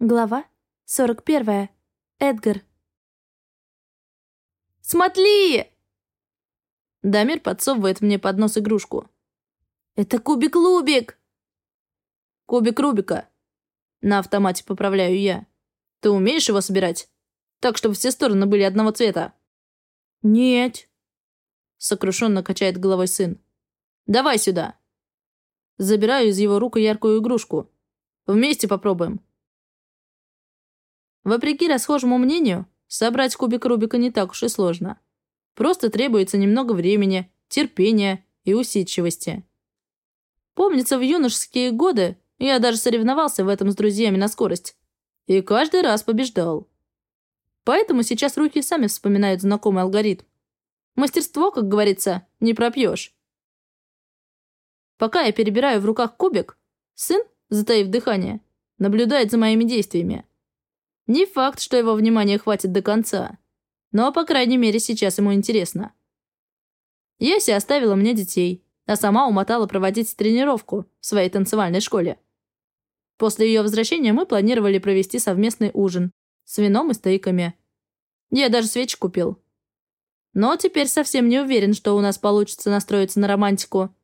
Глава 41. Эдгар. «Смотри!» Дамир подсовывает мне под нос игрушку. «Это кубик-лубик!» «Кубик Рубика». На автомате поправляю я. «Ты умеешь его собирать? Так, чтобы все стороны были одного цвета?» «Нет», — сокрушенно качает головой сын. «Давай сюда». Забираю из его рук яркую игрушку. Вместе попробуем. Вопреки расхожему мнению, собрать кубик Рубика не так уж и сложно. Просто требуется немного времени, терпения и усидчивости. Помнится, в юношеские годы я даже соревновался в этом с друзьями на скорость. И каждый раз побеждал. Поэтому сейчас руки сами вспоминают знакомый алгоритм. Мастерство, как говорится, не пропьешь. Пока я перебираю в руках кубик, сын, затаив дыхание, наблюдает за моими действиями. Не факт, что его внимания хватит до конца. Но, по крайней мере, сейчас ему интересно. Еся оставила мне детей, а сама умотала проводить тренировку в своей танцевальной школе. После ее возвращения мы планировали провести совместный ужин с вином и стейками. Я даже свечи купил. Но теперь совсем не уверен, что у нас получится настроиться на романтику.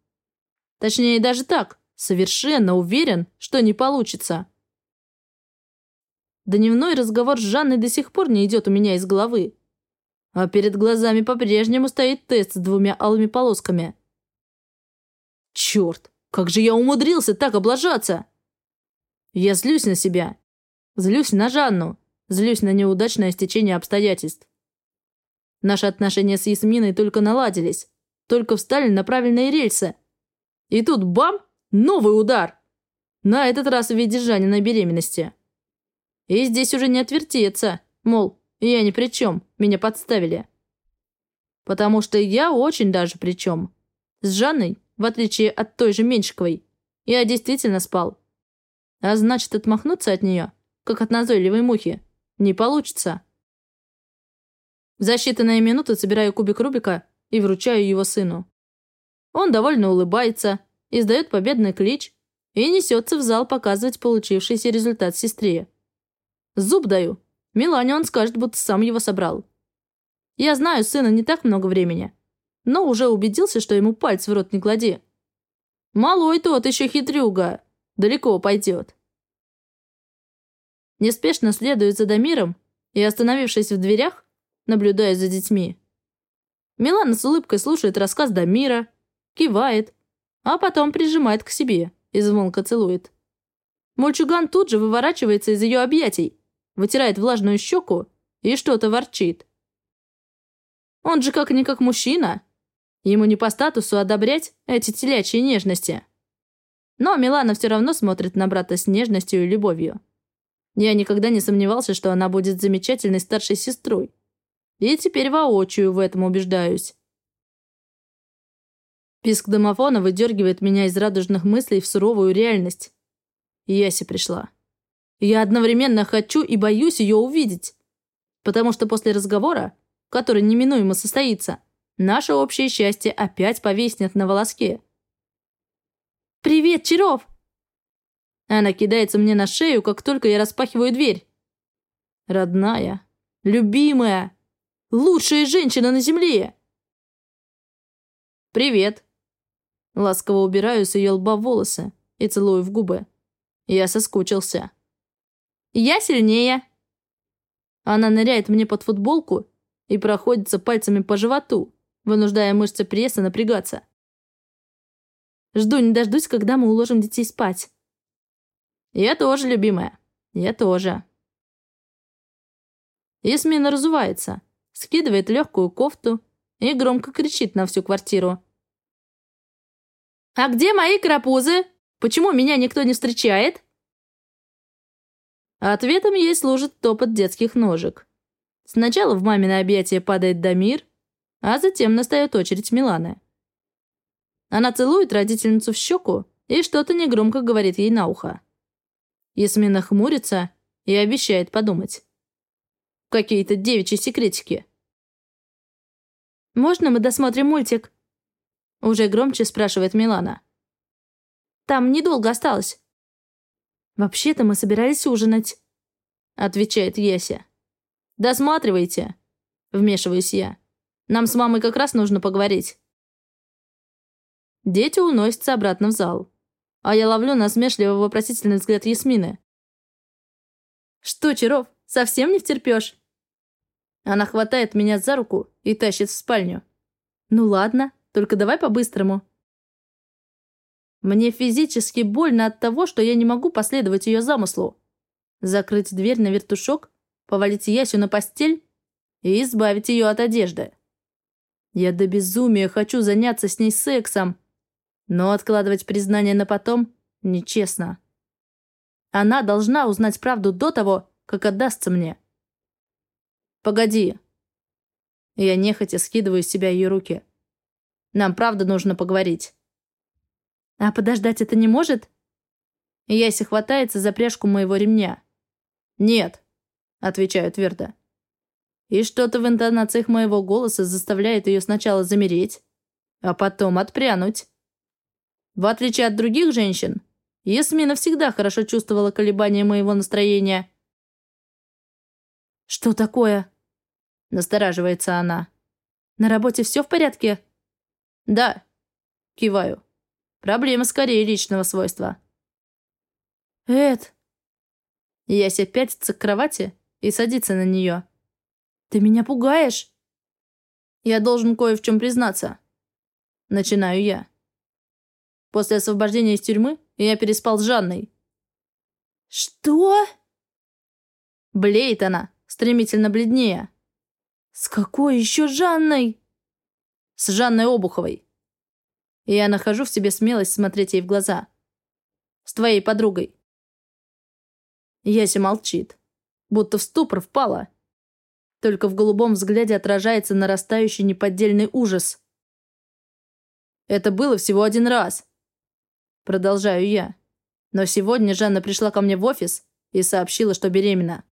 Точнее, даже так, совершенно уверен, что не получится. Дневной разговор с Жанной до сих пор не идет у меня из головы. А перед глазами по-прежнему стоит тест с двумя алыми полосками. Черт, как же я умудрился так облажаться! Я злюсь на себя. Злюсь на Жанну. Злюсь на неудачное стечение обстоятельств. Наши отношения с Ясминой только наладились. Только встали на правильные рельсы. И тут бам! Новый удар! На этот раз в виде Жаниной беременности. И здесь уже не отвертеться, мол, я ни при чем, меня подставили. Потому что я очень даже при чем. С Жанной, в отличие от той же Меньшиковой, я действительно спал. А значит, отмахнуться от нее, как от назойливой мухи, не получится. За считанные минуты собираю кубик Рубика и вручаю его сыну. Он довольно улыбается, издает победный клич и несется в зал показывать получившийся результат сестре. Зуб даю. Милане он скажет, будто сам его собрал. Я знаю сына не так много времени, но уже убедился, что ему пальц в рот не клади. Малой тот еще хитрюга. Далеко пойдет. Неспешно следую за Дамиром и, остановившись в дверях, наблюдаю за детьми. Милана с улыбкой слушает рассказ Дамира, кивает, а потом прижимает к себе и звонко целует. Мальчуган тут же выворачивается из ее объятий, вытирает влажную щеку и что-то ворчит. Он же как-никак мужчина. Ему не по статусу одобрять эти телячьи нежности. Но Милана все равно смотрит на брата с нежностью и любовью. Я никогда не сомневался, что она будет замечательной старшей сестрой. И теперь воочию в этом убеждаюсь. Писк домофона выдергивает меня из радужных мыслей в суровую реальность. Яси пришла. Я одновременно хочу и боюсь ее увидеть. Потому что после разговора, который неминуемо состоится, наше общее счастье опять повиснет на волоске. «Привет, Чаров!» Она кидается мне на шею, как только я распахиваю дверь. Родная, любимая, лучшая женщина на земле. «Привет!» Ласково убираю с ее лба волосы и целую в губы. Я соскучился. Я сильнее!» Она ныряет мне под футболку и проходится пальцами по животу, вынуждая мышцы пресса напрягаться. Жду не дождусь, когда мы уложим детей спать. Я тоже, любимая. Я тоже. Ясмина разувается, скидывает легкую кофту и громко кричит на всю квартиру. «А где мои крапузы? Почему меня никто не встречает?» А ответом ей служит топот детских ножек. Сначала в мамино объятие падает Дамир, а затем настает очередь Миланы. Она целует родительницу в щеку и что-то негромко говорит ей на ухо. Ясмина хмурится и обещает подумать. Какие-то девичьи секретики. «Можно мы досмотрим мультик?» Уже громче спрашивает Милана. «Там недолго осталось». «Вообще-то мы собирались ужинать». — отвечает Яся. «Досматривайте», — вмешиваюсь я. «Нам с мамой как раз нужно поговорить». Дети уносятся обратно в зал, а я ловлю насмешливо вопросительный взгляд Ясмины. «Что, Чаров, совсем не втерпёшь?» Она хватает меня за руку и тащит в спальню. «Ну ладно, только давай по-быстрому». Мне физически больно от того, что я не могу последовать ее замыслу. Закрыть дверь на вертушок, повалить Ясю на постель и избавить ее от одежды. Я до безумия хочу заняться с ней сексом, но откладывать признание на потом нечестно. Она должна узнать правду до того, как отдастся мне. «Погоди». Я нехотя скидываю с себя ее руки. «Нам правда нужно поговорить». «А подождать это не может?» Яся хватается за пряжку моего ремня. «Нет», — отвечаю твердо. И что-то в интонациях моего голоса заставляет ее сначала замереть, а потом отпрянуть. В отличие от других женщин, Ясмина всегда хорошо чувствовала колебания моего настроения. «Что такое?» – настораживается она. «На работе все в порядке?» «Да», – киваю. Проблема скорее личного свойства. «Эд!» Яся пятится к кровати и садится на нее. «Ты меня пугаешь?» «Я должен кое в чем признаться». Начинаю я. После освобождения из тюрьмы я переспал с Жанной. «Что?» Блеет она, стремительно бледнее. «С какой еще Жанной?» «С Жанной Обуховой и я нахожу в себе смелость смотреть ей в глаза. С твоей подругой. Яся молчит, будто в ступор впала. Только в голубом взгляде отражается нарастающий неподдельный ужас. Это было всего один раз. Продолжаю я. Но сегодня Жанна пришла ко мне в офис и сообщила, что беременна.